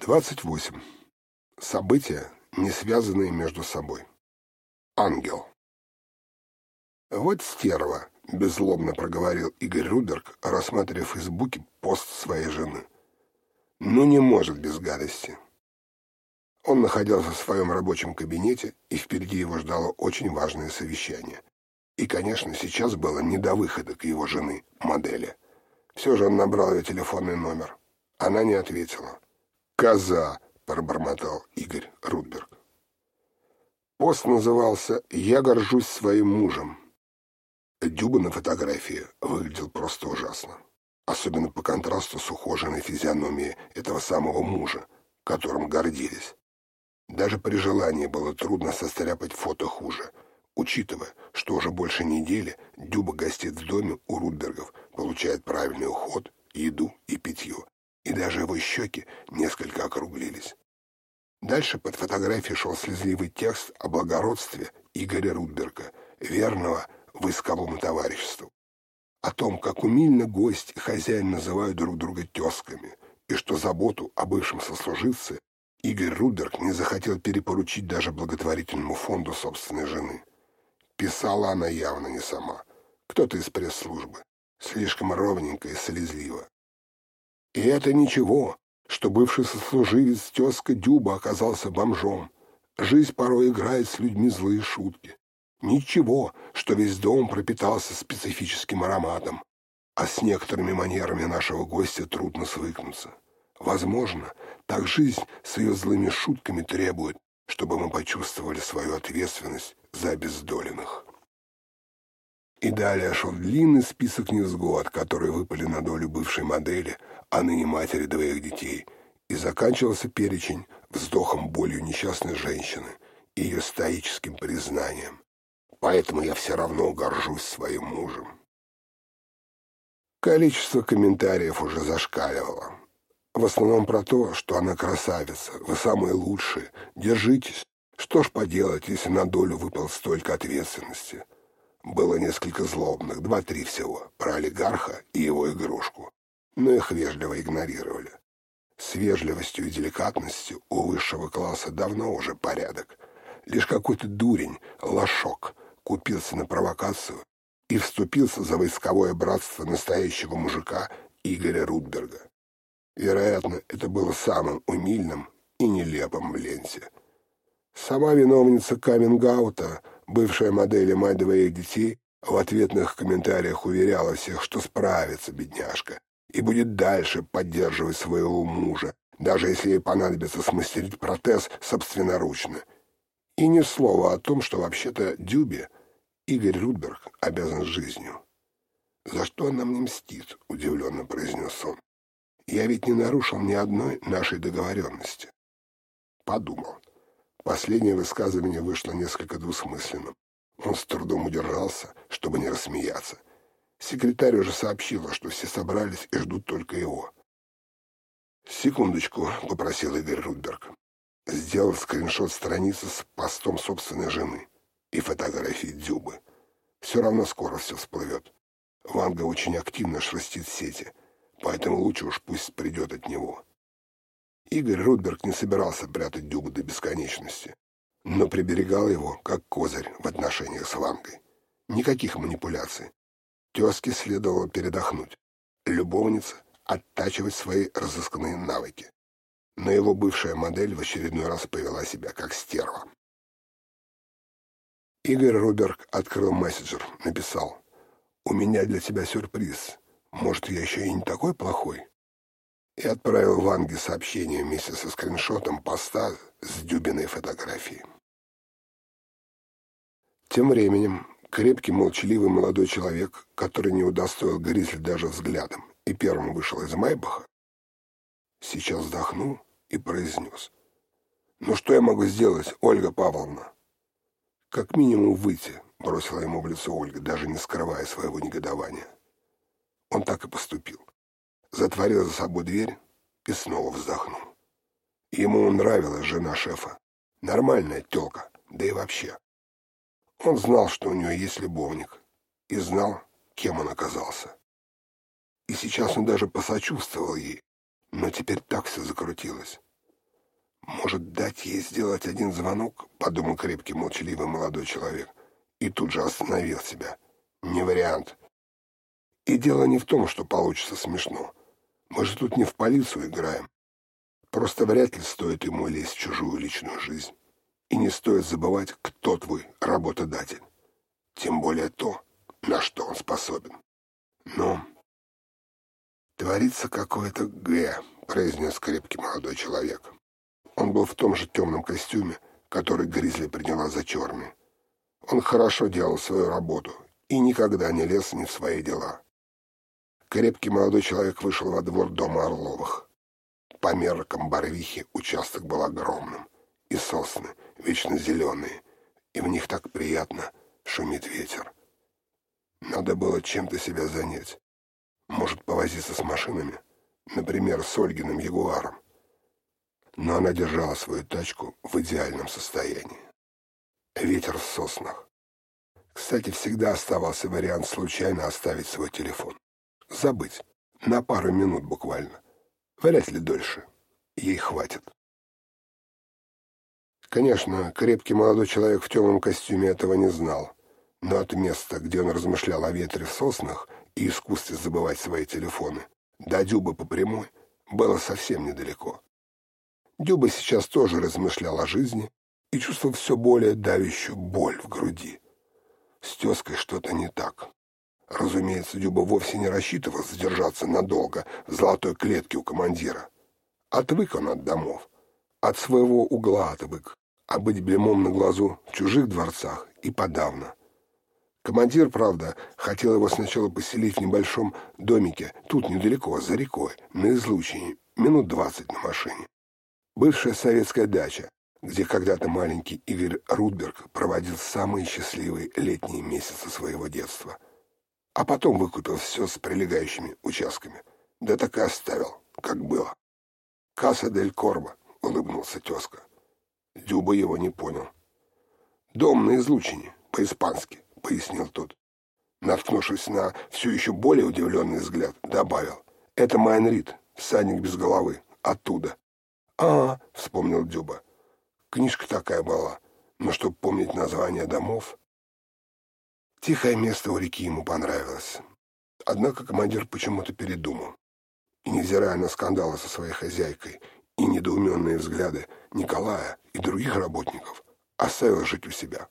28. События, не связанные между собой. Ангел. «Вот стерва», — беззлобно проговорил Игорь Рудерг, рассматривая в Фейсбуке пост своей жены. «Ну не может без гадости». Он находился в своем рабочем кабинете, и впереди его ждало очень важное совещание. И, конечно, сейчас было не до выхода к его жены, модели. Все же он набрал ее телефонный номер. Она не ответила. «Коза!» — пробормотал Игорь Рудберг. Пост назывался «Я горжусь своим мужем». Дюба на фотографии выглядел просто ужасно. Особенно по контрасту с ухоженной физиономией этого самого мужа, которым гордились. Даже при желании было трудно состряпать фото хуже, учитывая, что уже больше недели Дюба гостит в доме у Рудбергов, получает правильный уход, еду и питье, и даже его щеки несколько округлились. Дальше под фотографией шел слезливый текст о благородстве Игоря Рудберга, верного войсковому товариществу. О том, как умильно гость и хозяин называют друг друга тезками, и что заботу о бывшем сослуживце Игорь Рудберг не захотел перепоручить даже благотворительному фонду собственной жены. Писала она явно не сама. Кто-то из пресс-службы. Слишком ровненько и слезливо. И это ничего, что бывший сослуживец тезка Дюба оказался бомжом. Жизнь порой играет с людьми злые шутки. Ничего, что весь дом пропитался специфическим ароматом, а с некоторыми манерами нашего гостя трудно свыкнуться. Возможно, так жизнь с ее злыми шутками требует, чтобы мы почувствовали свою ответственность за обездоленных. И далее шел длинный список невзгод, которые выпали на долю бывшей модели, а ныне матери двоих детей, и заканчивался перечень вздохом болью несчастной женщины и ее стоическим признанием. Поэтому я все равно горжусь своим мужем. Количество комментариев уже зашкаливало. В основном про то, что она красавица, вы самые лучшие, держитесь. Что ж поделать, если на долю выпал столько ответственности? Было несколько злобных, два-три всего, про олигарха и его игрушку. Но их вежливо игнорировали. С вежливостью и деликатностью у высшего класса давно уже порядок. Лишь какой-то дурень, лошок, купился на провокацию и вступился за войсковое братство настоящего мужика Игоря Рудберга. Вероятно, это было самым умильным и нелепым в ленте. Сама виновница камингаута — Бывшая модель и мать двоих детей в ответных комментариях уверяла всех, что справится бедняжка и будет дальше поддерживать своего мужа, даже если ей понадобится смастерить протез собственноручно. И ни слова о том, что вообще-то Дюбе Игорь Рудберг обязан жизнью. «За что она мне мстит?» — удивленно произнес он. «Я ведь не нарушил ни одной нашей договоренности». Подумал. Последнее высказывание вышло несколько двусмысленным. Он с трудом удержался, чтобы не рассмеяться. Секретарь уже сообщила, что все собрались и ждут только его. «Секундочку», — попросил Игорь Рудберг. Сделал скриншот страницы с постом собственной жены и фотографии Дзюбы. Все равно скоро все всплывет. Ванга очень активно шерстит сети, поэтому лучше уж пусть придет от него. Игорь Рудберг не собирался прятать Дюбу до бесконечности, но приберегал его как козырь в отношениях с Вангой. Никаких манипуляций. Тезке следовало передохнуть. Любовница — оттачивать свои разысканные навыки. Но его бывшая модель в очередной раз повела себя как стерва. Игорь Рудберг открыл мессенджер, написал «У меня для тебя сюрприз. Может, я еще и не такой плохой?» И отправил Ванге сообщение вместе со скриншотом поста с Дюбиной фотографией. Тем временем крепкий, молчаливый молодой человек, который не удостоил Гризли даже взглядом и первым вышел из Майбаха, сейчас вздохнул и произнес. «Ну что я могу сделать, Ольга Павловна?» «Как минимум выйти», — бросила ему в лицо Ольга, даже не скрывая своего негодования. Он так и поступил затворил за собой дверь и снова вздохнул. Ему нравилась жена шефа. Нормальная тёлка, да и вообще. Он знал, что у нее есть любовник, и знал, кем он оказался. И сейчас он даже посочувствовал ей, но теперь так все закрутилось. Может, дать ей сделать один звонок? Подумал крепкий, молчаливый молодой человек. И тут же остановил себя. Не вариант. И дело не в том, что получится смешно. Мы же тут не в полицию играем. Просто вряд ли стоит ему лезть в чужую личную жизнь. И не стоит забывать, кто твой работодатель. Тем более то, на что он способен. Но творится какое-то «г», произнес крепкий молодой человек. Он был в том же темном костюме, который Гризли приняла за черный. Он хорошо делал свою работу и никогда не лез ни в свои дела. Крепкий молодой человек вышел во двор дома Орловых. По меркам Барвихи участок был огромным, и сосны вечно зеленые, и в них так приятно шумит ветер. Надо было чем-то себя занять. Может, повозиться с машинами, например, с Ольгиным Ягуаром. Но она держала свою тачку в идеальном состоянии. Ветер в соснах. Кстати, всегда оставался вариант случайно оставить свой телефон. Забыть. На пару минут буквально. Вряд ли дольше. Ей хватит. Конечно, крепкий молодой человек в темном костюме этого не знал. Но от места, где он размышлял о ветре в соснах и искусстве забывать свои телефоны, до Дюбы по прямой было совсем недалеко. Дюба сейчас тоже размышлял о жизни и чувствовал все более давящую боль в груди. С тезкой что-то не так. Разумеется, Дюба вовсе не рассчитывал задержаться надолго в золотой клетке у командира. Отвык он от домов. От своего угла отвык. А быть блемом на глазу в чужих дворцах и подавно. Командир, правда, хотел его сначала поселить в небольшом домике, тут недалеко, за рекой, на излучине, минут двадцать на машине. Бывшая советская дача, где когда-то маленький Игорь Рудберг проводил самые счастливые летние месяцы своего детства — а потом выкупил все с прилегающими участками. Да так и оставил, как было. «Касса дель Корбо», — улыбнулся тезка. Дюба его не понял. «Дом на излучине, по-испански», — пояснил тот. Наткнувшись на все еще более удивленный взгляд, добавил. «Это Майнрид, всадник без головы, оттуда». «А, — вспомнил Дюба, — книжка такая была, но чтобы помнить название домов...» Тихое место у реки ему понравилось. Однако командир почему-то передумал. И, невзирая на скандалы со своей хозяйкой и недоуменные взгляды Николая и других работников, оставил жить у себя.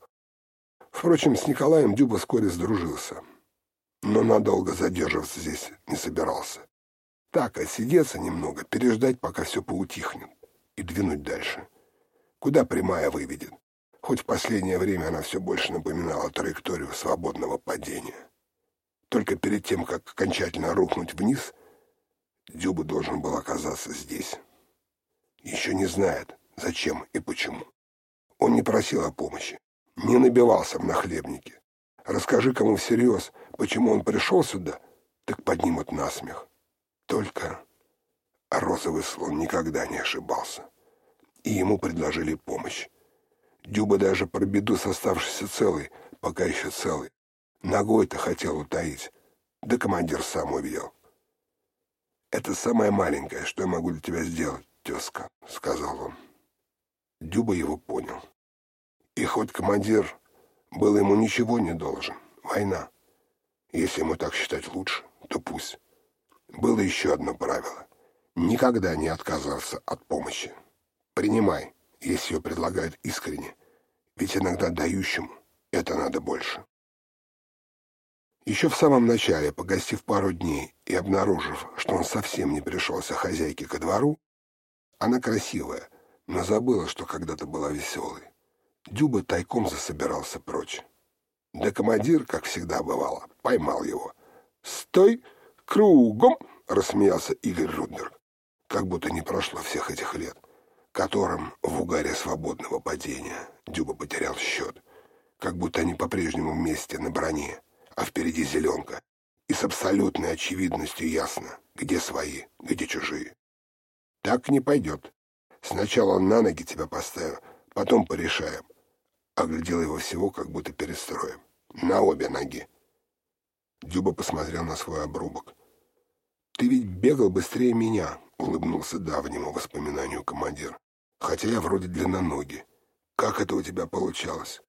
Впрочем, с Николаем Дюба вскоре сдружился. Но надолго задерживаться здесь не собирался. Так, отсидеться немного, переждать, пока все поутихнет, и двинуть дальше. Куда прямая выведет хоть в последнее время она все больше напоминала траекторию свободного падения. Только перед тем, как окончательно рухнуть вниз, Дюба должен был оказаться здесь. Еще не знает, зачем и почему. Он не просил о помощи, не набивался в нахлебнике. Расскажи кому всерьез, почему он пришел сюда, так поднимут насмех. Только розовый слон никогда не ошибался, и ему предложили помощь. Дюба даже про беду с оставшейся целой, пока еще целой. Ногой-то хотел утаить. Да командир сам увидел. «Это самое маленькое, что я могу для тебя сделать, тезка», — сказал он. Дюба его понял. И хоть командир был ему ничего не должен, война. Если ему так считать лучше, то пусть. Было еще одно правило. Никогда не отказываться от помощи. Принимай если ее предлагают искренне, ведь иногда дающему это надо больше. Еще в самом начале, погостив пару дней и обнаружив, что он совсем не пришелся хозяйке ко двору, она красивая, но забыла, что когда-то была веселой. Дюба тайком засобирался прочь. Да командир, как всегда бывало, поймал его. «Стой! Кругом!» — рассмеялся Игорь Руднер. Как будто не прошло всех этих лет которым в угаре свободного падения Дюба потерял счет, как будто они по-прежнему вместе на броне, а впереди зеленка, и с абсолютной очевидностью ясно, где свои, где чужие. Так не пойдет. Сначала на ноги тебя поставил, потом порешаем. Оглядел его всего, как будто перестроим. На обе ноги. Дюба посмотрел на свой обрубок. «Ты ведь бегал быстрее меня», — улыбнулся давнему воспоминанию командир Хотя я вроде длинноногий. Как это у тебя получалось?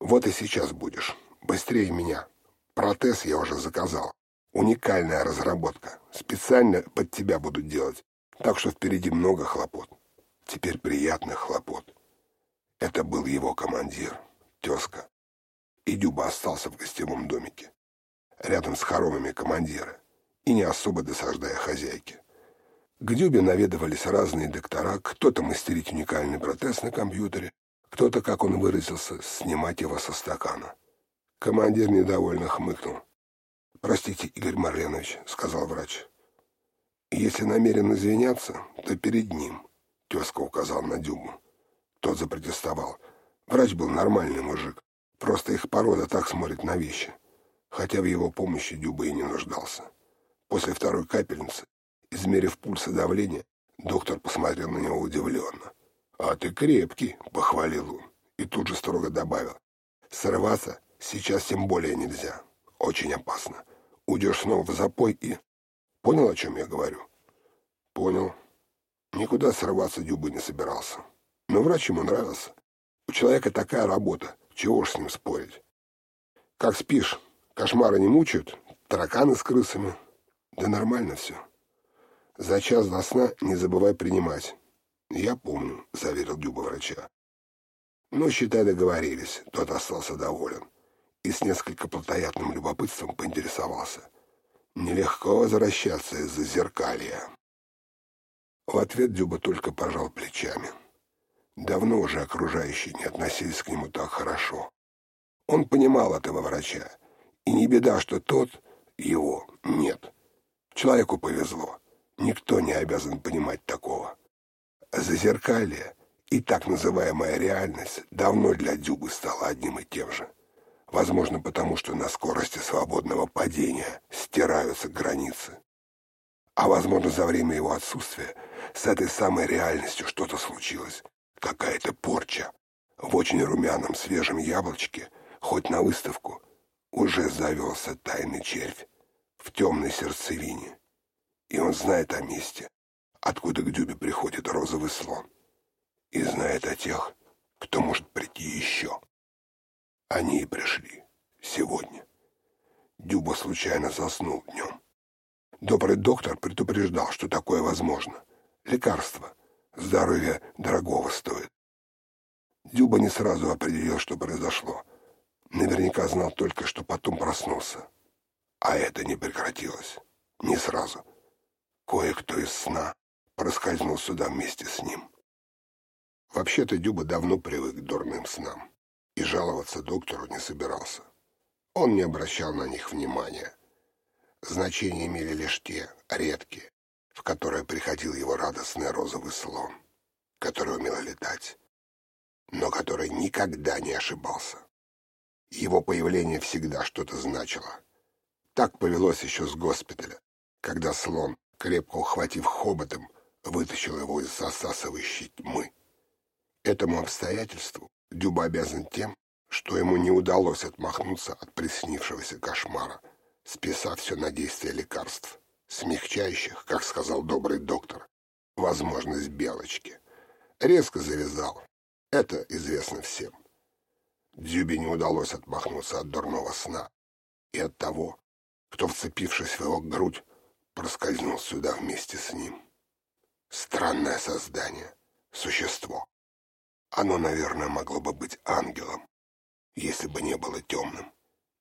Вот и сейчас будешь. Быстрее меня. Протез я уже заказал. Уникальная разработка. Специально под тебя буду делать. Так что впереди много хлопот. Теперь приятных хлопот. Это был его командир, тезка. И Дюба остался в гостевом домике. Рядом с хоромами командира. И не особо досаждая хозяйке. К Дюбе наведывались разные доктора, кто-то мастерить уникальный протез на компьютере, кто-то, как он выразился, снимать его со стакана. Командир недовольно хмыкнул. «Простите, Игорь Марленович», — сказал врач. «Если намерен извиняться, то перед ним», — тезка указал на Дюбу. Тот запротестовал. Врач был нормальный мужик, просто их порода так смотрит на вещи. Хотя в его помощи Дюба и не нуждался. После второй капельницы Измерив пульс и давление, доктор посмотрел на него удивленно. «А ты крепкий», — похвалил он, и тут же строго добавил. «Срываться сейчас тем более нельзя. Очень опасно. Уйдешь снова в запой и...» «Понял, о чем я говорю?» «Понял. Никуда срываться Дюба не собирался. Но врач ему нравился. У человека такая работа, чего ж с ним спорить?» «Как спишь? Кошмары не мучают? Тараканы с крысами?» «Да нормально все». За час до сна не забывай принимать. Я помню, заверил Дюба врача. Ну, считай, договорились. Тот остался доволен. И с несколько плотоядным любопытством поинтересовался. Нелегко возвращаться из-за зеркалья. В ответ Дюба только пожал плечами. Давно уже окружающие не относились к нему так хорошо. Он понимал этого врача. И не беда, что тот его нет. Человеку повезло. Никто не обязан понимать такого. Зазеркалье и так называемая реальность давно для Дюбы стала одним и тем же. Возможно, потому что на скорости свободного падения стираются границы. А возможно, за время его отсутствия с этой самой реальностью что-то случилось. Какая-то порча. В очень румяном свежем яблочке, хоть на выставку, уже завелся тайный червь в темной сердцевине. И он знает о месте, откуда к Дюбе приходит розовый слон. И знает о тех, кто может прийти еще. Они и пришли. Сегодня. Дюба случайно заснул днем. Добрый доктор предупреждал, что такое возможно. Лекарство. Здоровье дорогого стоит. Дюба не сразу определил, что произошло. Наверняка знал только, что потом проснулся. А это не прекратилось. Не сразу. Кое-кто из сна проскользнул сюда вместе с ним. Вообще-то Дюба давно привык к дурным снам и жаловаться доктору не собирался. Он не обращал на них внимания. Значение имели лишь те, редкие, в которые приходил его радостный розовый слон, который умел летать, но который никогда не ошибался. Его появление всегда что-то значило. Так повелось еще с госпиталя, когда слон крепко ухватив хоботом, вытащил его из засасывающей тьмы. Этому обстоятельству Дюба обязан тем, что ему не удалось отмахнуться от приснившегося кошмара, списав все на действие лекарств, смягчающих, как сказал добрый доктор, возможность белочки. Резко завязал. Это известно всем. Дюбе не удалось отмахнуться от дурного сна и от того, кто, вцепившись в его грудь, проскользнул сюда вместе с ним. Странное создание, существо. Оно, наверное, могло бы быть ангелом, если бы не было темным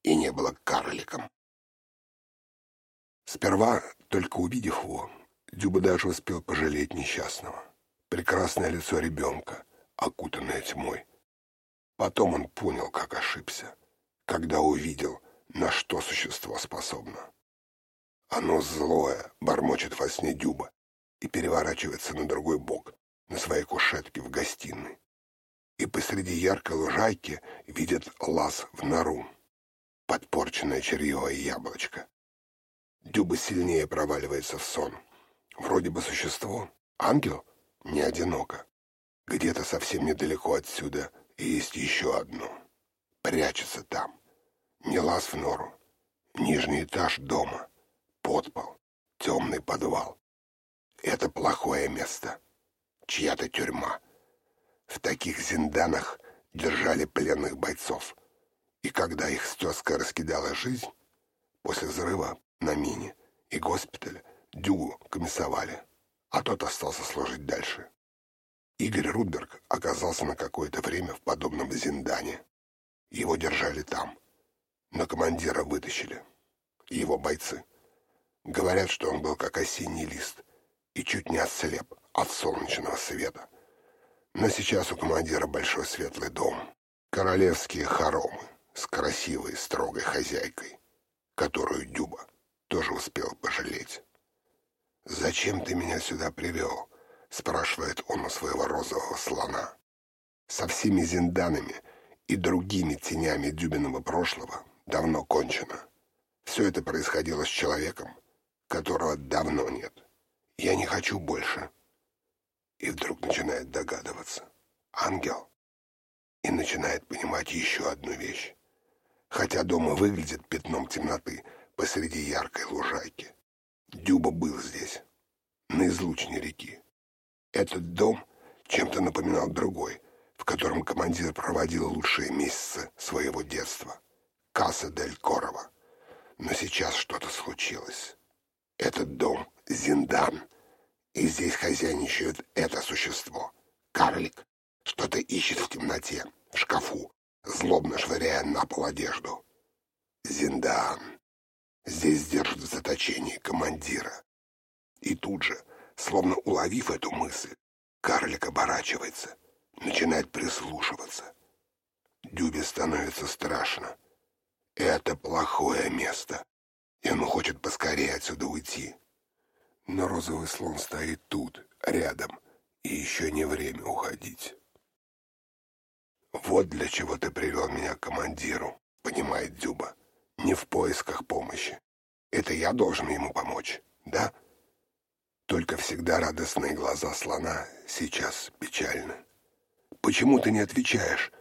и не было карликом. Сперва, только увидев его, Дюба даже успел пожалеть несчастного. Прекрасное лицо ребенка, окутанное тьмой. Потом он понял, как ошибся, когда увидел, на что существо способно. Оно злое, бормочет во сне Дюба и переворачивается на другой бок, на своей кушетке в гостиной. И посреди яркой лужайки видит лаз в нору, подпорченное черьевое яблочко. Дюба сильнее проваливается в сон. Вроде бы существо, ангел, не одиноко. Где-то совсем недалеко отсюда есть еще одно. Прячется там. Не лаз в нору. Нижний этаж дома — подпол, темный подвал. Это плохое место. чья-то тюрьма. В таких зинданах держали пленных бойцов. И когда их стеска раскидала жизнь, после взрыва на мине и госпиталь Дюгу комиссовали, а тот остался служить дальше. Игорь Рудберг оказался на какое-то время в подобном зиндане. Его держали там. Но командира вытащили. Его бойцы. Говорят, что он был как осенний лист и чуть не ослеп от солнечного света. Но сейчас у командира большой светлый дом. Королевские хоромы с красивой строгой хозяйкой, которую Дюба тоже успел пожалеть. «Зачем ты меня сюда привел?» — спрашивает он у своего розового слона. Со всеми зинданами и другими тенями Дюбиного прошлого давно кончено. Все это происходило с человеком, которого давно нет. Я не хочу больше. И вдруг начинает догадываться. Ангел. И начинает понимать еще одну вещь. Хотя дом и выглядит пятном темноты посреди яркой лужайки. Дюба был здесь, на излучине реки. Этот дом чем-то напоминал другой, в котором командир проводил лучшие месяцы своего детства. Касса Дель Корова. Но сейчас что-то случилось. Этот дом — Зиндан, и здесь хозяйничает это существо. Карлик что-то ищет в темноте, в шкафу, злобно швыряя на пол одежду. Зиндан. Здесь держит в заточении командира. И тут же, словно уловив эту мысль, карлик оборачивается, начинает прислушиваться. Дюбе становится страшно. Это плохое место, и он хочет поскорее отсюда уйти. Но розовый слон стоит тут, рядом, и еще не время уходить. «Вот для чего ты привел меня к командиру», — понимает Дюба. «Не в поисках помощи. Это я должен ему помочь, да?» Только всегда радостные глаза слона сейчас печальны. «Почему ты не отвечаешь?»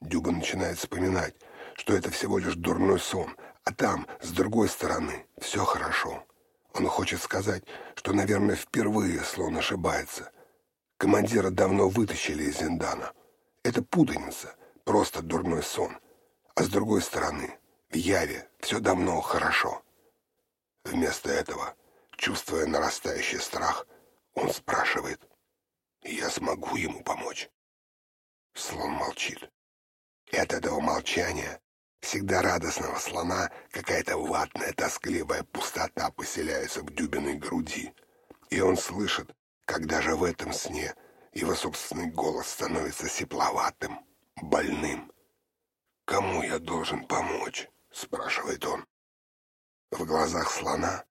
Дюба начинает вспоминать, что это всего лишь дурной сон, а там, с другой стороны, все хорошо. Он хочет сказать, что, наверное, впервые слон ошибается. Командира давно вытащили из Зиндана. Это путаница, просто дурной сон. А с другой стороны, в Яве все давно хорошо. Вместо этого, чувствуя нарастающий страх, он спрашивает, «Я смогу ему помочь?» Слон молчит. И от этого молчания всегда радостного слона какая-то ватная, тоскливая пустота поселяется в Дюбиной груди. И он слышит, как даже в этом сне его собственный голос становится сепловатым, больным. «Кому я должен помочь?» — спрашивает он. В глазах слона,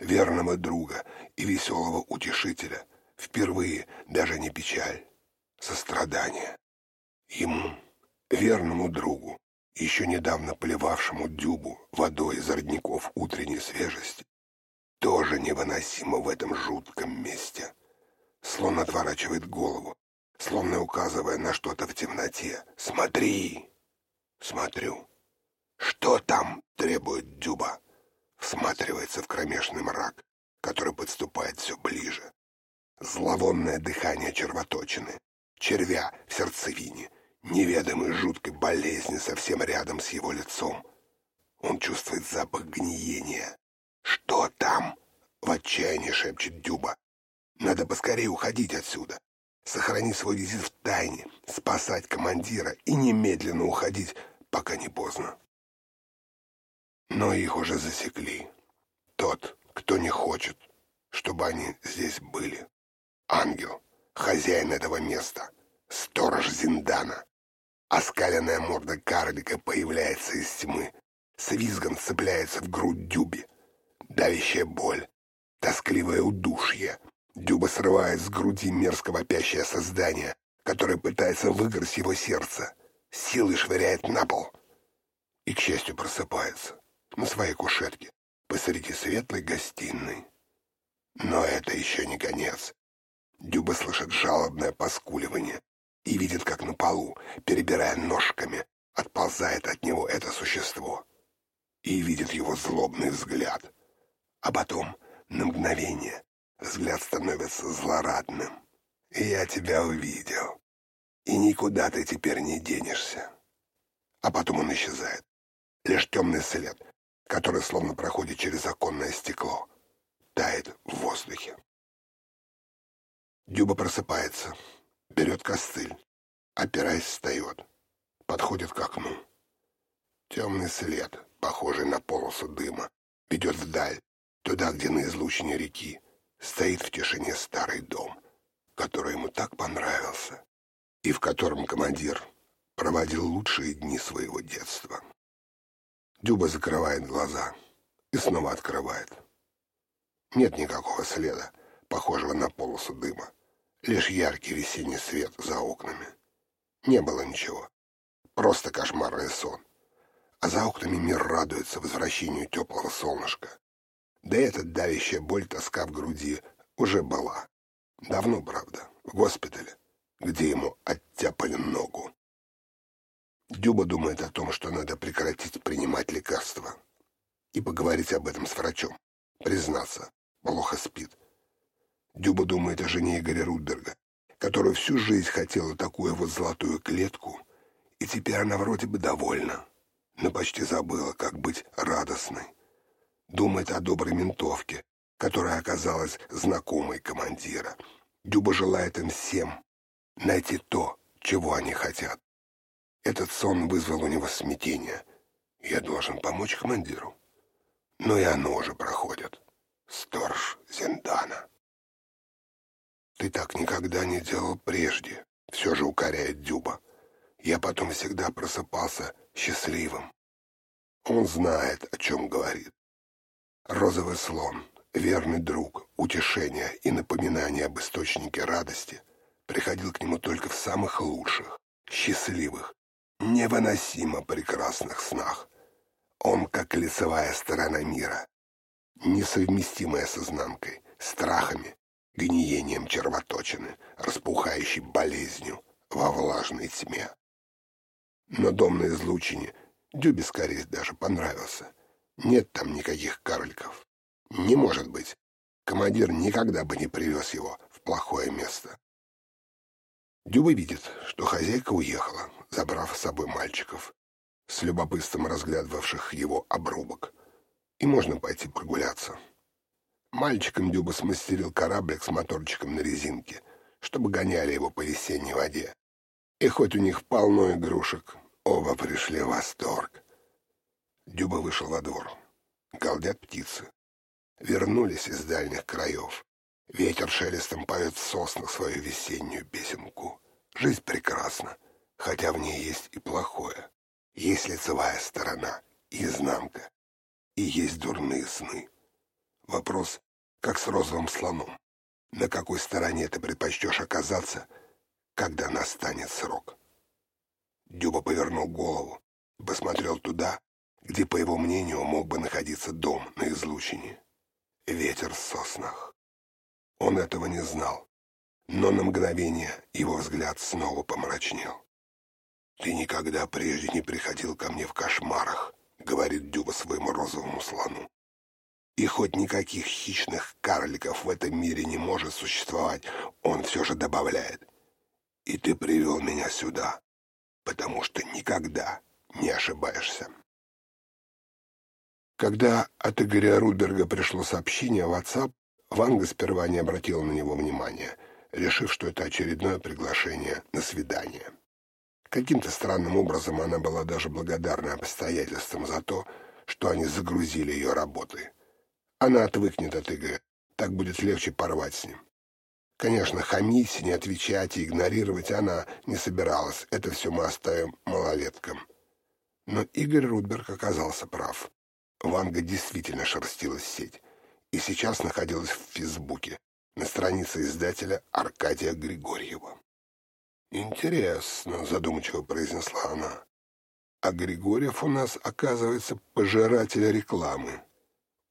верного друга и веселого утешителя, впервые даже не печаль, сострадание. Ему, верному другу, еще недавно поливавшему дюбу водой из родников утренней свежести, тоже невыносимо в этом жутком месте. Слон отворачивает голову, словно указывая на что-то в темноте. «Смотри!» «Смотрю». «Что там?» — требует Дюба. Всматривается в кромешный мрак, который подступает все ближе. Зловонное дыхание червоточины, червя в сердцевине — неведомой жуткой болезни совсем рядом с его лицом. Он чувствует запах гниения. «Что там?» — в отчаянии шепчет Дюба. «Надо поскорее уходить отсюда. Сохрани свой визит в тайне, спасать командира и немедленно уходить, пока не поздно». Но их уже засекли. Тот, кто не хочет, чтобы они здесь были. Ангел, хозяин этого места, сторож Зиндана. Оскаленная морда карлика появляется из тьмы. С визгом цепляется в грудь Дюби. Давящая боль, тоскливое удушье. Дюба срывает с груди мерзко вопящее создание, которое пытается выгрызть его сердце. Силой швыряет на пол. И, к счастью, просыпается на своей кушетке посреди светлой гостиной. Но это еще не конец. Дюба слышит жалобное поскуливание и видит, как на полу, перебирая ножками, отползает от него это существо. И видит его злобный взгляд. А потом, на мгновение, взгляд становится злорадным. Я тебя увидел. И никуда ты теперь не денешься. А потом он исчезает. Лишь темный след, который словно проходит через оконное стекло, тает в воздухе. Дюба просыпается, берет костыль, опираясь, встает, подходит к окну. Темный след, похожий на полосу дыма, ведет вдаль, туда, где на излучине реки стоит в тишине старый дом, который ему так понравился, и в котором командир проводил лучшие дни своего детства. Дюба закрывает глаза и снова открывает. Нет никакого следа, похожего на полосу дыма, лишь яркий весенний свет за окнами. Не было ничего, просто кошмарный сон. А за окнами мир радуется возвращению теплого солнышка. Да и эта давящая боль, тоска в груди уже была. Давно, правда, в госпитале, где ему оттяпали ногу. Дюба думает о том, что надо прекратить принимать лекарства и поговорить об этом с врачом. Признаться, плохо спит. Дюба думает о жене Игоря Рудберга, которая всю жизнь хотела такую вот золотую клетку, и теперь она вроде бы довольна, но почти забыла, как быть радостной. Думает о доброй ментовке, которая оказалась знакомой командира. Дюба желает им всем найти то, чего они хотят. Этот сон вызвал у него смятение. Я должен помочь командиру. Но и оно уже проходит. Сторож Зендана. Ты так никогда не делал прежде, все же укоряет Дюба. Я потом всегда просыпался счастливым. Он знает, о чем говорит. Розовый слон, верный друг, утешение и напоминание об источнике радости приходил к нему только в самых лучших, счастливых, невыносимо прекрасных снах. Он как лицевая сторона мира, несовместимая с изнанкой, страхами, гниением червоточины, распухающей болезнью во влажной тьме. Но дом на излучине Дюбе скорее даже понравился. Нет там никаких карликов. Не может быть. Командир никогда бы не привез его в плохое место. Дюба видит, что хозяйка уехала, забрав с собой мальчиков, с любопытством разглядывавших его обрубок. И можно пойти прогуляться. Мальчикам Дюба смастерил кораблик с моторчиком на резинке, чтобы гоняли его по весенней воде. И хоть у них полно игрушек, оба пришли в восторг. Дюба вышел во двор. Галдят птицы. Вернулись из дальних краев. Ветер шелестом поет в соснах свою весеннюю песенку. Жизнь прекрасна, хотя в ней есть и плохое. Есть лицевая сторона, и изнанка, и есть дурные сны. Вопрос, как с розовым слоном. На какой стороне ты предпочтешь оказаться, когда настанет срок? Дюба повернул голову посмотрел туда, где, по его мнению, мог бы находиться дом на излучине. Ветер в соснах. Он этого не знал, но на мгновение его взгляд снова помрачнел. «Ты никогда прежде не приходил ко мне в кошмарах», — говорит Дюба своему розовому слону. «И хоть никаких хищных карликов в этом мире не может существовать, он все же добавляет. И ты привел меня сюда, потому что никогда не ошибаешься». Когда от Игоря Рудберга пришло сообщение в WhatsApp, Ванга сперва не обратила на него внимания, решив, что это очередное приглашение на свидание. Каким-то странным образом она была даже благодарна обстоятельствам за то, что они загрузили ее работой. Она отвыкнет от Игоря, так будет легче порвать с ним. Конечно, хамить, не отвечать и игнорировать она не собиралась, это все мы оставим малолеткам. Но Игорь Рудберг оказался прав. Ванга действительно шерстила сеть и сейчас находилась в Фейсбуке на странице издателя Аркадия Григорьева. «Интересно», — задумчиво произнесла она. «А Григорьев у нас, оказывается, пожиратель рекламы,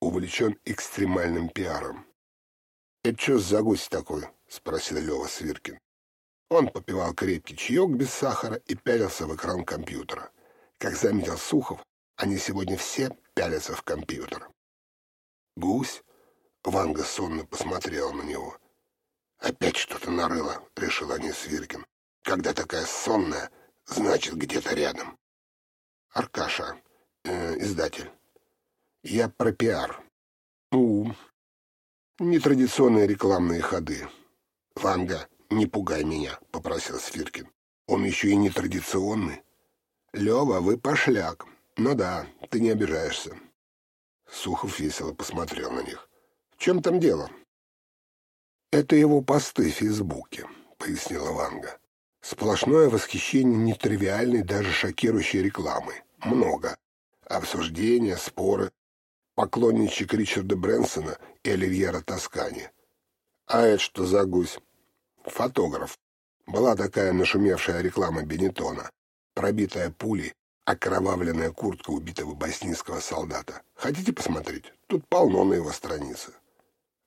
увлечен экстремальным пиаром». «Это что за гусь такой?» — спросил Лева Свиркин. Он попивал крепкий чаек без сахара и пялился в экран компьютера. Как заметил Сухов, они сегодня все пялятся в компьютер. «Гусь?» Ванга сонно посмотрела на него. «Опять что-то нарыло», — решил Анис Свиркин. «Когда такая сонная, значит, где-то рядом». «Аркаша, э, издатель. Я про пиар». «У, нетрадиционные рекламные ходы». «Ванга, не пугай меня», — попросил Свиркин. «Он еще и нетрадиционный». «Лева, вы пошляк. Ну да, ты не обижаешься». Сухов весело посмотрел на них. «В чем там дело?» «Это его посты в Фейсбуке», — пояснила Ванга. «Сплошное восхищение нетривиальной, даже шокирующей рекламой. Много. Обсуждения, споры. Поклонничек Ричарда Брэнсона и Оливьера Тоскани. А это что за гусь? Фотограф. Была такая нашумевшая реклама Бенетона. Пробитая пулей, окровавленная куртка убитого боснийского солдата. Хотите посмотреть? Тут полно на его странице.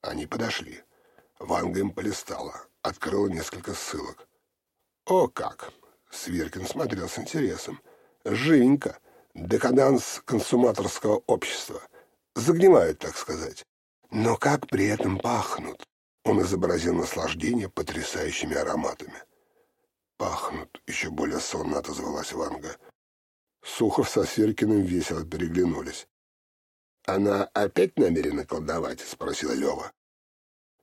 Они подошли. Ванга им полистала, открыла несколько ссылок. «О как!» — Свиркин смотрел с интересом. «Живенько. Декаданс консуматорского общества. Загнивают, так сказать. Но как при этом пахнут?» Он изобразил наслаждение потрясающими ароматами. «Пахнут», — еще более сонно отозвалась Ванга. Сухов со Свиркиным весело переглянулись. «Она опять намерена колдовать?» — спросила Лева.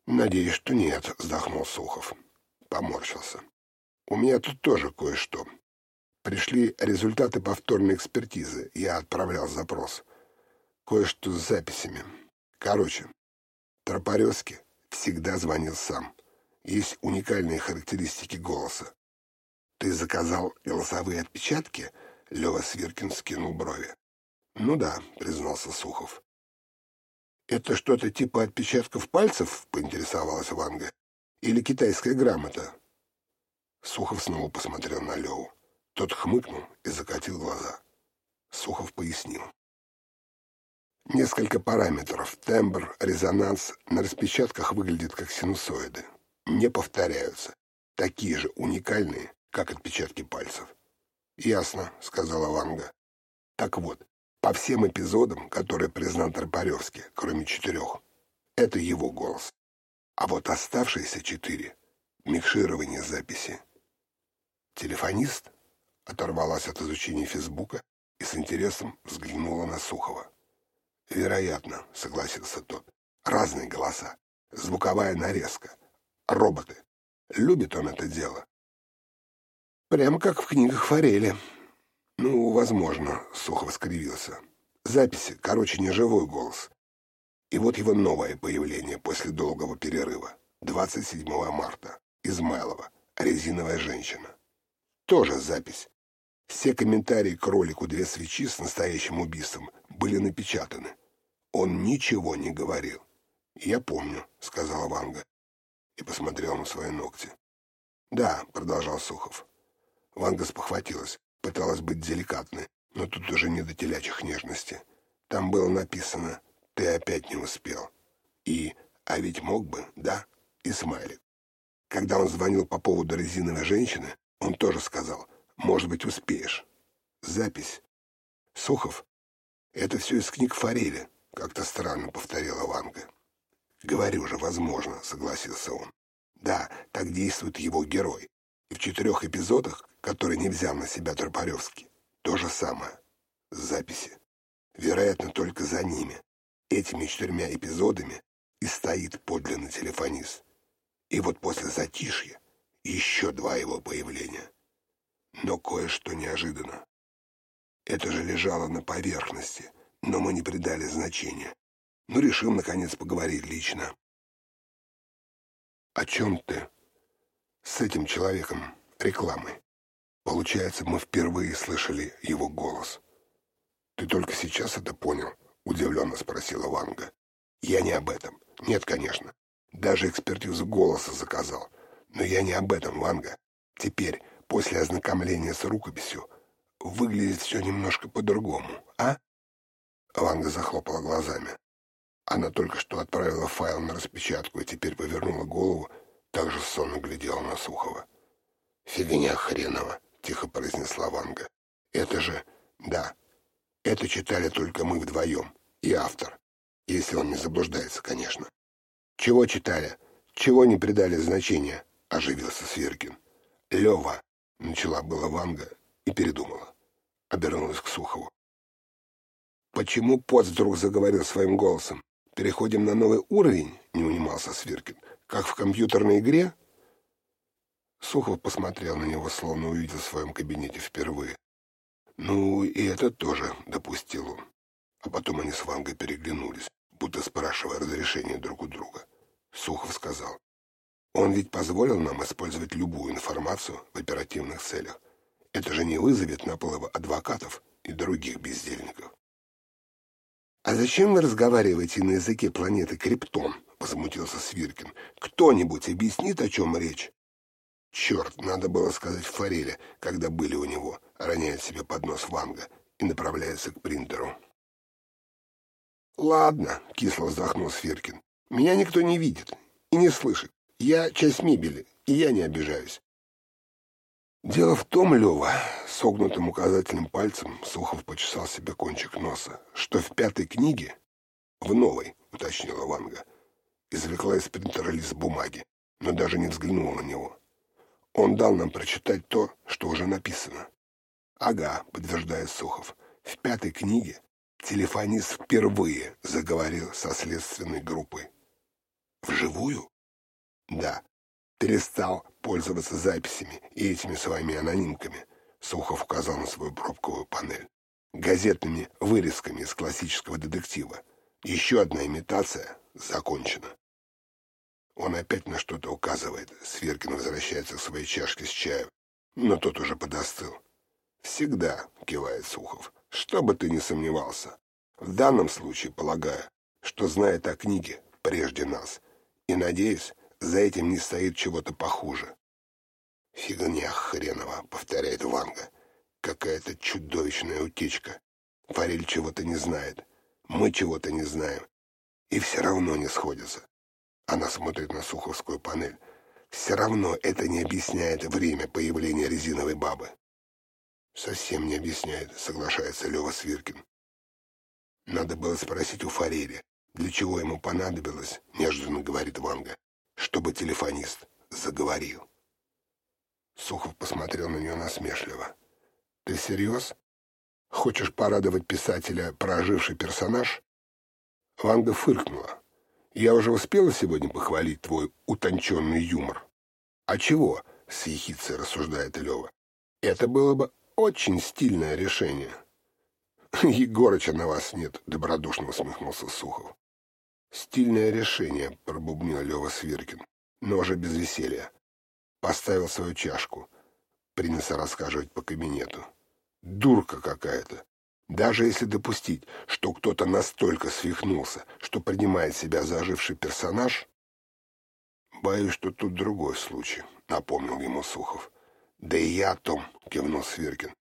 «Надеюсь, что нет», — вздохнул Сухов. Поморщился. «У меня тут тоже кое-что. Пришли результаты повторной экспертизы. Я отправлял запрос. Кое-что с записями. Короче, Тропорезки всегда звонил сам. Есть уникальные характеристики голоса. «Ты заказал голосовые отпечатки?» Лева Свиркин скинул брови. «Ну да», — признался Сухов. «Это что-то типа отпечатков пальцев?» — поинтересовалась Ванга. «Или китайская грамота?» Сухов снова посмотрел на Леву. Тот хмыкнул и закатил глаза. Сухов пояснил. Несколько параметров. Тембр, резонанс на распечатках выглядят как синусоиды. Не повторяются. Такие же уникальные, как отпечатки пальцев. «Ясно», — сказала Ванга. «Так вот, по всем эпизодам, которые признан Тропаревский, кроме четырех. Это его голос. А вот оставшиеся четыре — микширование записи. Телефонист оторвалась от изучения Фейсбука и с интересом взглянула на Сухова. «Вероятно», — согласился тот. «Разные голоса. Звуковая нарезка. Роботы. Любит он это дело». «Прямо как в книгах Форели», «Ну, возможно», — Сухов скривился. «Записи, короче, не живой голос». И вот его новое появление после долгого перерыва. 27 марта. Измайлова. Резиновая женщина. Тоже запись. Все комментарии к ролику «Две свечи» с настоящим убийством были напечатаны. Он ничего не говорил. «Я помню», — сказала Ванга и посмотрел на свои ногти. «Да», — продолжал Сухов. Ванга спохватилась. Пыталась быть деликатной, но тут уже не до телячьих нежности. Там было написано «Ты опять не успел». И «А ведь мог бы, да?» И смайлик. Когда он звонил по поводу резиновой женщины, он тоже сказал «Может быть, успеешь». Запись. Сухов. Это все из книг Форели, как-то странно повторила Ванга. Говорю же, возможно, согласился он. Да, так действует его герой. И в четырех эпизодах который не взял на себя Тропаревский. То же самое. Записи. Вероятно, только за ними, этими четырьмя эпизодами, и стоит подлинный телефонист. И вот после затишья еще два его появления. Но кое-что неожиданно. Это же лежало на поверхности, но мы не придали значения. Ну, решим, наконец, поговорить лично. О чем ты? С этим человеком рекламой. Получается, мы впервые слышали его голос. «Ты только сейчас это понял?» — удивленно спросила Ванга. «Я не об этом. Нет, конечно. Даже экспертизу голоса заказал. Но я не об этом, Ванга. Теперь, после ознакомления с рукописью, выглядит все немножко по-другому, а?» Ванга захлопала глазами. Она только что отправила файл на распечатку и теперь повернула голову, так же сонно глядела на Сухова. «Фигня хренова!» — тихо произнесла Ванга. «Это же... Да, это читали только мы вдвоем. И автор. Если он не заблуждается, конечно». «Чего читали?» Чего не придали значения?» — оживился Сверкин. «Лева!» — начала была Ванга и передумала. Обернулась к Сухову. «Почему Поц вдруг заговорил своим голосом? Переходим на новый уровень?» — не унимался Сверкин. «Как в компьютерной игре?» Сухов посмотрел на него, словно увидел в своем кабинете впервые. Ну, и это тоже допустил он. А потом они с Вангой переглянулись, будто спрашивая разрешение друг у друга. Сухов сказал, «Он ведь позволил нам использовать любую информацию в оперативных целях. Это же не вызовет наплыва адвокатов и других бездельников». «А зачем вы разговариваете на языке планеты Криптон?» — возмутился Свиркин. «Кто-нибудь объяснит, о чем речь?» Черт, надо было сказать Фореле, когда были у него, роняет себе под нос Ванга и направляется к принтеру. «Ладно», — кисло вздохнул Сверкин, — «меня никто не видит и не слышит. Я часть мебели, и я не обижаюсь». «Дело в том, Лева, согнутым указательным пальцем Сухов почесал себе кончик носа, что в пятой книге, в новой, уточнила Ванга, извлекла из принтера лист бумаги, но даже не взглянула на него. Он дал нам прочитать то, что уже написано. Ага, подтверждает Сухов. В пятой книге телефонист впервые заговорил со следственной группой. Вживую? Да. Перестал пользоваться записями и этими своими анонимками. Сухов указал на свою пробковую панель. Газетными вырезками из классического детектива. Еще одна имитация закончена. Он опять на что-то указывает. Сверкин возвращается к своей чашке с чаем. Но тот уже подостыл. «Всегда», — кивает Сухов, — «что бы ты ни сомневался. В данном случае полагаю, что знает о книге прежде нас. И, надеюсь, за этим не стоит чего-то похуже». «Фигня хренова», — повторяет Ванга. «Какая-то чудовищная утечка. Форель чего-то не знает. Мы чего-то не знаем. И все равно не сходятся. Она смотрит на суховскую панель. Все равно это не объясняет время появления резиновой бабы. Совсем не объясняет, соглашается Лева Свиркин. Надо было спросить у Фарери, для чего ему понадобилось, неожиданно говорит Ванга, чтобы телефонист заговорил. Сухов посмотрел на нее насмешливо. «Ты всерьез? Хочешь порадовать писателя проживший персонаж?» Ванга фыркнула. Я уже успела сегодня похвалить твой утонченный юмор. А чего, с ехицей рассуждает Лева. Это было бы очень стильное решение. Егорыча на вас нет, добродушно усмехнулся Сухов. Стильное решение, пробубнил Лева Свиркин, но уже без веселья. Поставил свою чашку, принялся рассказывать по кабинету. Дурка какая-то. Даже если допустить, что кто-то настолько свихнулся, что принимает себя за оживший персонаж, боюсь, что тут другой случай, напомнил ему Сухов. Да и я о том, кивнул Сверкин.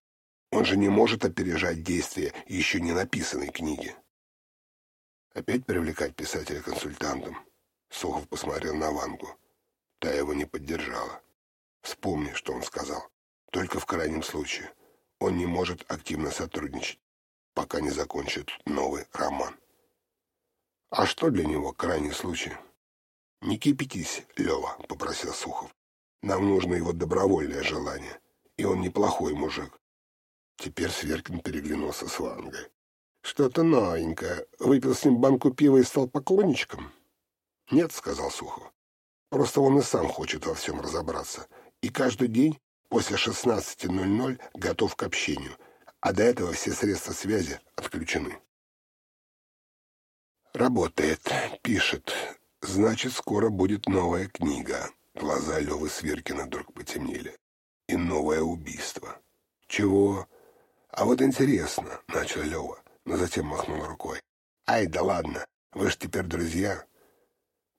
Он же не может опережать действия еще не написанной книги. Опять привлекать писателя консультантом. Сухов посмотрел на Вангу. Та его не поддержала. Вспомни, что он сказал. Только в крайнем случае. Он не может активно сотрудничать пока не закончит новый роман. А что для него крайний случай? «Не кипятись, Лева», — попросил Сухов. «Нам нужно его добровольное желание, и он неплохой мужик». Теперь Сверкин переглянулся с Вангой. «Что-то новенькое. Выпил с ним банку пива и стал поклонничком?» «Нет», — сказал Сухов. «Просто он и сам хочет во всем разобраться. И каждый день после 16.00 готов к общению а до этого все средства связи отключены. Работает, пишет. Значит, скоро будет новая книга. Глаза Левы Сверкина вдруг потемнели. И новое убийство. Чего? А вот интересно, начал Лева, но затем махнул рукой. Ай, да ладно, вы ж теперь друзья.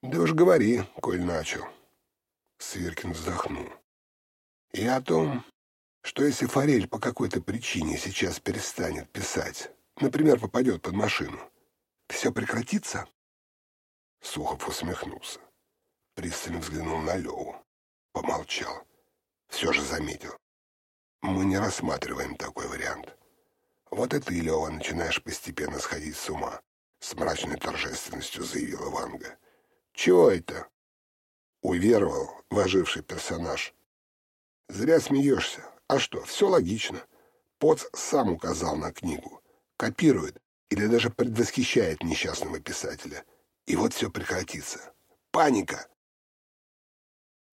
Да уж говори, коль начал. Сверкин вздохнул. И о том, что если Форель по какой-то причине сейчас перестанет писать, например, попадет под машину, все прекратится? Сухов усмехнулся. Пристально взглянул на Леву. Помолчал. Все же заметил. Мы не рассматриваем такой вариант. Вот и ты, Лева, начинаешь постепенно сходить с ума. С мрачной торжественностью заявила Ванга. Чего это? Уверовал в оживший персонаж. Зря смеешься. А что, все логично. Поц сам указал на книгу. Копирует или даже предвосхищает несчастного писателя. И вот все прекратится. Паника.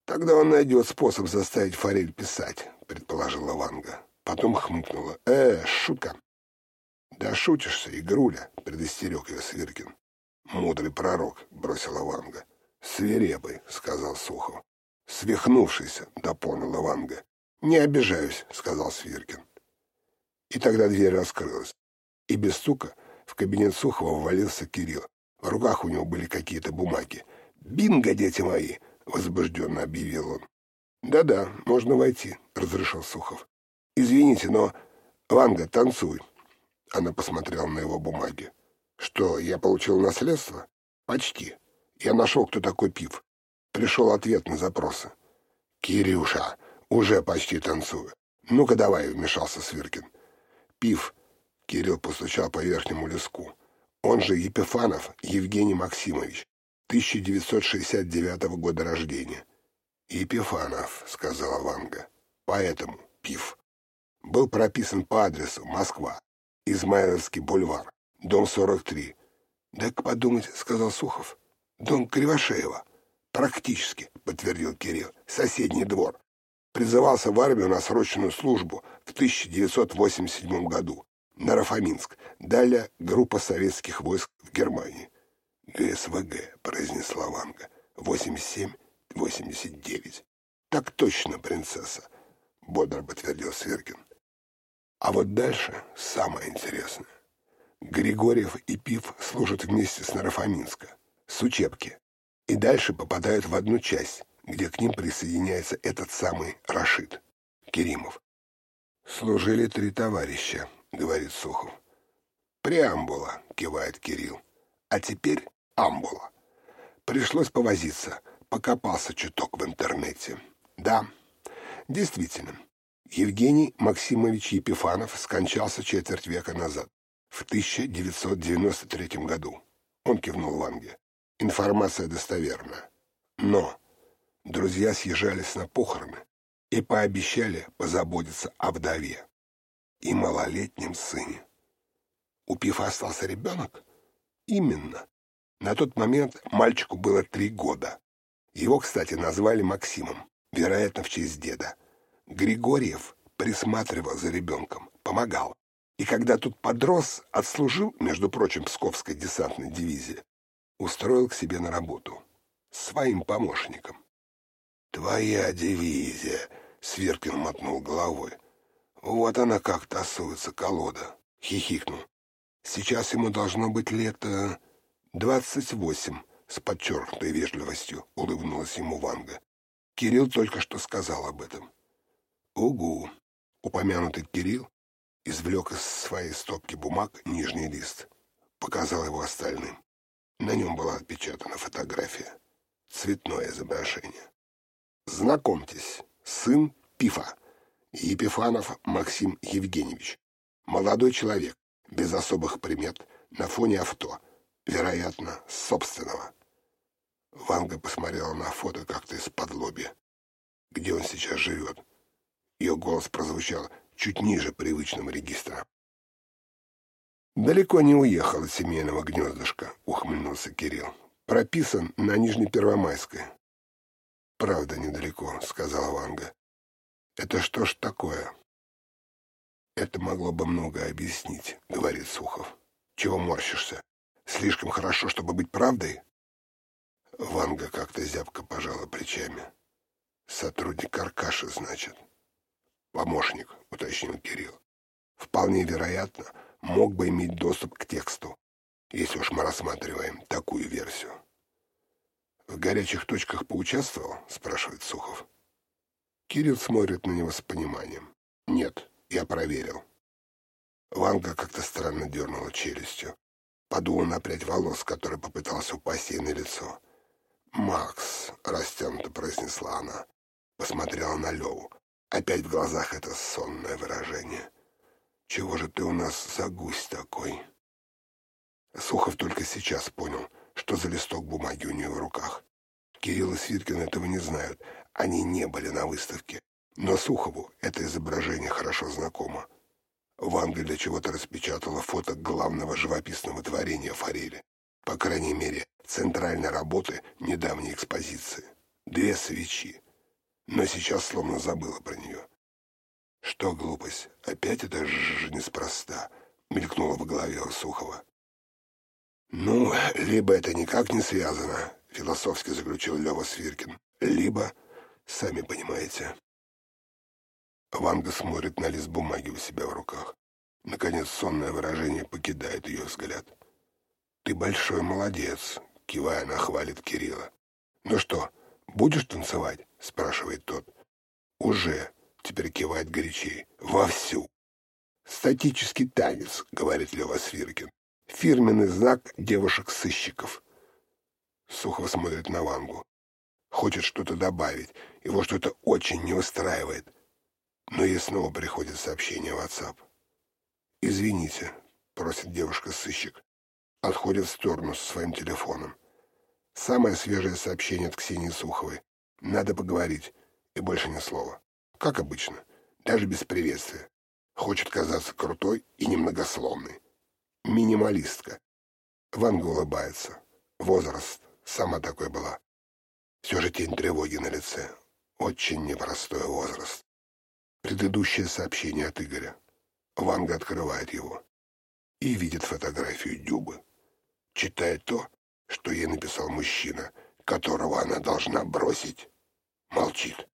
Тогда он найдет способ заставить Форель писать, предположила Ванга. Потом хмыкнула. Э, шутка. Да шутишься, игруля, предостерег ее Свиркин. Мудрый пророк, бросила Ванга. Свирепый, сказал Сухов. Свихнувшийся, дополнила Ванга. Не обижаюсь, сказал Свиркин. И тогда дверь раскрылась. И без стука в кабинет Сухова ввалился Кирилл. В руках у него были какие-то бумаги. «Бинго, дети мои!» — возбужденно объявил он. «Да-да, можно войти», — разрешил Сухов. «Извините, но... Ванга, танцуй». Она посмотрела на его бумаги. «Что, я получил наследство?» «Почти. Я нашел, кто такой Пив. Пришел ответ на запросы». «Кирюша, уже почти танцую. Ну-ка давай», — вмешался Свиркин. «Пив, Кирилл постучал по верхнему леску. Он же Епифанов Евгений Максимович, 1969 года рождения. «Епифанов», — сказала Ванга. «Поэтому, пив. Был прописан по адресу Москва, Измайловский бульвар, дом 43». «Дай-ка подумать», — сказал Сухов. «Дом Кривошеева». «Практически», — подтвердил Кирилл. «Соседний двор. Призывался в армию на срочную службу в 1987 году на Рафаминск. Далее группа советских войск в Германии. ГСВГ, произнесла Ванга. 87-89. Так точно, принцесса, бодро подтвердил Сверкин. А вот дальше самое интересное. Григорьев и Пив служат вместе с Нарафаминска, с учебки, и дальше попадают в одну часть, где к ним присоединяется этот самый Рашид, Керимов. Служили три товарища, — говорит Сухов. «Преамбула», — кивает Кирилл. «А теперь амбула». Пришлось повозиться, покопался чуток в интернете. Да, действительно, Евгений Максимович Епифанов скончался четверть века назад, в 1993 году. Он кивнул Ванге. Информация достоверна. Но друзья съезжались на похороны и пообещали позаботиться о вдове и малолетнем сыне. У Пифа остался ребенок? Именно. На тот момент мальчику было три года. Его, кстати, назвали Максимом, вероятно, в честь деда. Григорьев присматривал за ребенком, помогал. И когда тут подрос, отслужил, между прочим, Псковской десантной дивизии, устроил к себе на работу. Своим помощником. «Твоя дивизия», — Сверкин мотнул головой. Вот она как тасуется, колода. Хихикнул. Сейчас ему должно быть лет э, двадцать восемь, с подчеркнутой вежливостью улыбнулась ему Ванга. Кирилл только что сказал об этом. Угу. Упомянутый Кирилл извлек из своей стопки бумаг нижний лист. Показал его остальным. На нем была отпечатана фотография. Цветное изображение. Знакомьтесь, сын Пифа. Епифанов Максим Евгеньевич. Молодой человек, без особых примет, на фоне авто, вероятно, собственного. Ванга посмотрела на фото как-то из-под лобья. Где он сейчас живет? Ее голос прозвучал чуть ниже привычного регистра. «Далеко не уехал от семейного гнездышка», — ухмыльнулся Кирилл. «Прописан на Нижней Первомайской». «Правда, недалеко», — сказала Ванга. Это что ж такое? Это могло бы многое объяснить, говорит Сухов. Чего морщишься? Слишком хорошо, чтобы быть правдой? Ванга как-то зябко пожала плечами. Сотрудник Аркаши, значит. Помощник, уточнил Кирилл. Вполне вероятно, мог бы иметь доступ к тексту, если уж мы рассматриваем такую версию. В горячих точках поучаствовал? спрашивает Сухов. Кирилл смотрит на него с пониманием. «Нет, я проверил». Ванга как-то странно дернула челюстью. Подула на волос, который попытался упасть ей на лицо. «Макс», — растянуто произнесла она, посмотрела на Леву. Опять в глазах это сонное выражение. «Чего же ты у нас за гусь такой?» Сухов только сейчас понял, что за листок бумаги у нее в руках. Кирилл и Свиткин этого не знают. Они не были на выставке. Но Сухову это изображение хорошо знакомо. Ванга для чего-то распечатала фото главного живописного творения форели. По крайней мере, центральной работы недавней экспозиции. Две свечи. Но сейчас словно забыла про нее. Что глупость? Опять это же неспроста, мелькнуло в голове у Сухова. Ну, либо это никак не связано, философски заключил Лева Свиркин, либо, сами понимаете. Ванга смотрит на лист бумаги у себя в руках. Наконец сонное выражение покидает ее взгляд. «Ты большой молодец», — кивая, она хвалит Кирилла. «Ну что, будешь танцевать?» — спрашивает тот. «Уже», — теперь кивает горячей, — «вовсю». «Статический танец», — говорит Лева Свиркин. «Фирменный знак девушек-сыщиков». Сухов смотрит на Вангу. Хочет что-то добавить, его что-то очень не устраивает. Но ей снова приходит сообщение в WhatsApp. «Извините», — просит девушка-сыщик. Отходит в сторону со своим телефоном. Самое свежее сообщение от Ксении Суховой. Надо поговорить. И больше ни слова. Как обычно. Даже без приветствия. Хочет казаться крутой и немногословной. Минималистка. Ванга улыбается. Возраст. Сама такой была. Все же тень тревоги на лице. Очень непростой возраст. Предыдущее сообщение от Игоря. Ванга открывает его и видит фотографию Дюбы. Читает то, что ей написал мужчина, которого она должна бросить. Молчит.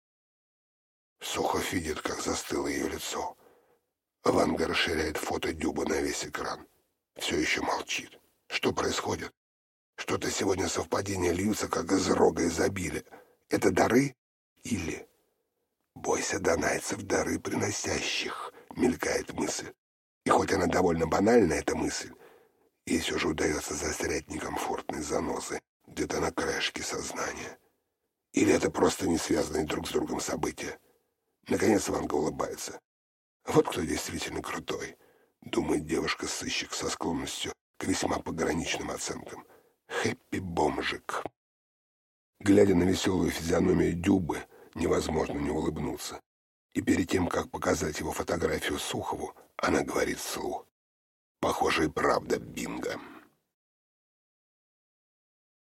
Сухов видит, как застыло ее лицо. Ванга расширяет фото Дюба на весь экран. Все еще молчит. Что происходит? Что-то сегодня совпадения льются, как из рога изобилия. Это дары или... Бойся донайцев, дары приносящих мелькает мысль. И хоть она довольно банальна, эта мысль, ей все же удается застрять некомфортной занозы где-то на краешке сознания. Или это просто не связанные друг с другом события. Наконец Ванга улыбается. Вот кто действительно крутой, думает девушка-сыщик со склонностью к весьма пограничным оценкам. Хэппи-бомжик. Глядя на веселую физиономию Дюбы, невозможно не улыбнуться. И перед тем, как показать его фотографию Сухову, она говорит вслух. Похоже и правда, бинго.